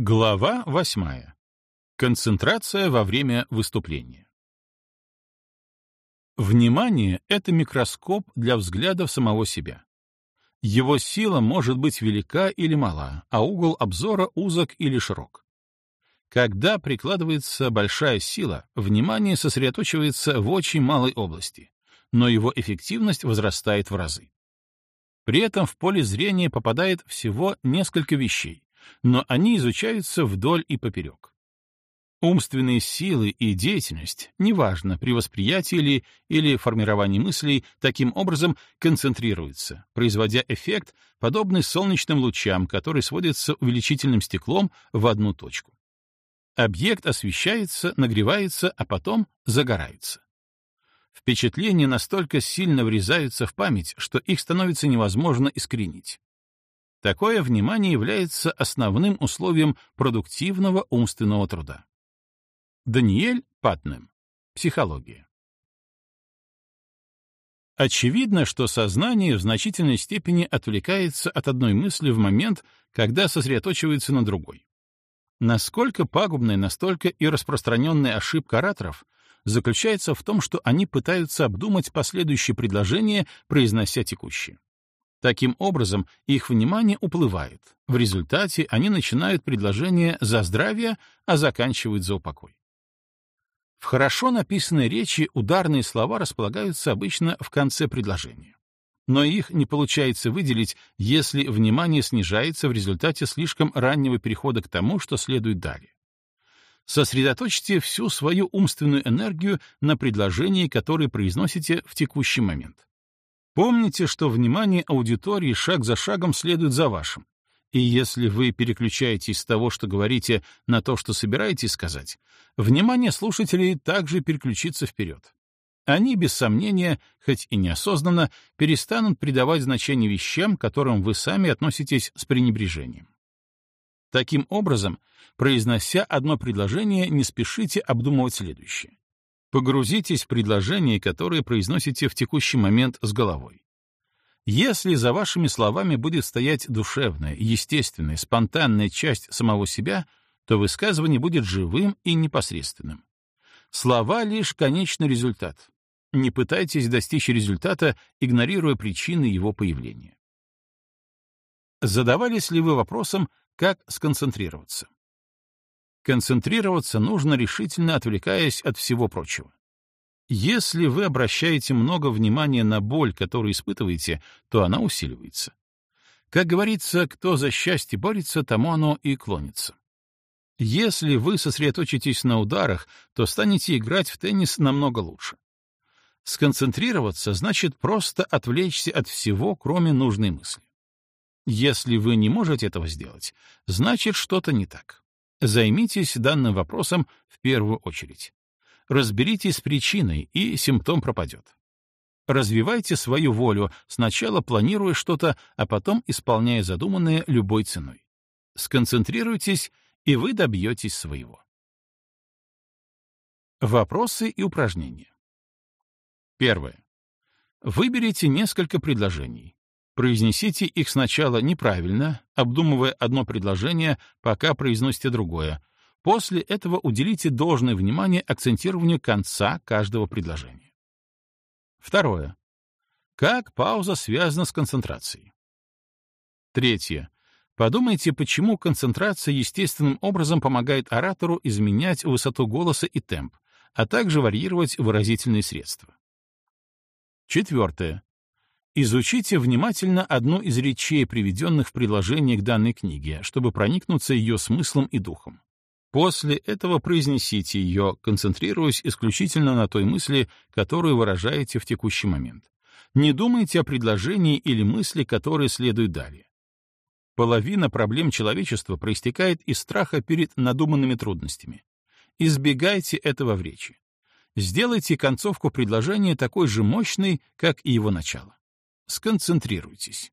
Глава восьмая. Концентрация во время выступления. Внимание — это микроскоп для взгляда в самого себя. Его сила может быть велика или мала, а угол обзора узок или широк. Когда прикладывается большая сила, внимание сосредоточивается в очень малой области, но его эффективность возрастает в разы. При этом в поле зрения попадает всего несколько вещей, но они изучаются вдоль и поперек. Умственные силы и деятельность, неважно, при восприятии ли или формировании мыслей, таким образом концентрируются, производя эффект, подобный солнечным лучам, который сводится увеличительным стеклом в одну точку. Объект освещается, нагревается, а потом загорается. Впечатления настолько сильно врезаются в память, что их становится невозможно искоренить. Такое внимание является основным условием продуктивного умственного труда. Даниэль Патнем. Психология. Очевидно, что сознание в значительной степени отвлекается от одной мысли в момент, когда сосредоточивается на другой. Насколько пагубная, настолько и распространенная ошибка ораторов заключается в том, что они пытаются обдумать последующее предложение, произнося текущее. Таким образом, их внимание уплывает. В результате они начинают предложение за здравие, а заканчивают за упокой. В хорошо написанной речи ударные слова располагаются обычно в конце предложения. Но их не получается выделить, если внимание снижается в результате слишком раннего перехода к тому, что следует далее. Сосредоточьте всю свою умственную энергию на предложении, которое произносите в текущий момент. Помните, что внимание аудитории шаг за шагом следует за вашим. И если вы переключаетесь с того, что говорите, на то, что собираетесь сказать, внимание слушателей также переключится вперед. Они, без сомнения, хоть и неосознанно, перестанут придавать значение вещам, к которым вы сами относитесь с пренебрежением. Таким образом, произнося одно предложение, не спешите обдумывать следующее. Погрузитесь в предложение, которое произносите в текущий момент с головой. Если за вашими словами будет стоять душевная, естественная, спонтанная часть самого себя, то высказывание будет живым и непосредственным. Слова — лишь конечный результат. Не пытайтесь достичь результата, игнорируя причины его появления. Задавались ли вы вопросом, как сконцентрироваться? Концентрироваться нужно решительно отвлекаясь от всего прочего. Если вы обращаете много внимания на боль, которую испытываете, то она усиливается. Как говорится, кто за счастье борется, тому оно и клонится. Если вы сосредоточитесь на ударах, то станете играть в теннис намного лучше. Сконцентрироваться значит просто отвлечься от всего, кроме нужной мысли. Если вы не можете этого сделать, значит что-то не так. Займитесь данным вопросом в первую очередь. Разберитесь с причиной, и симптом пропадет. Развивайте свою волю, сначала планируя что-то, а потом исполняя задуманное любой ценой. Сконцентрируйтесь, и вы добьетесь своего. Вопросы и упражнения. Первое. Выберите несколько предложений. Произнесите их сначала неправильно, обдумывая одно предложение, пока произносите другое. После этого уделите должное внимание акцентированию конца каждого предложения. Второе. Как пауза связана с концентрацией? Третье. Подумайте, почему концентрация естественным образом помогает оратору изменять высоту голоса и темп, а также варьировать выразительные средства. Четвертое. Изучите внимательно одну из речей, приведенных в предложении к данной книге, чтобы проникнуться ее смыслом и духом. После этого произнесите ее, концентрируясь исключительно на той мысли, которую выражаете в текущий момент. Не думайте о предложении или мысли, которые следуют далее. Половина проблем человечества проистекает из страха перед надуманными трудностями. Избегайте этого в речи. Сделайте концовку предложения такой же мощной, как и его начало. Сконцентрируйтесь.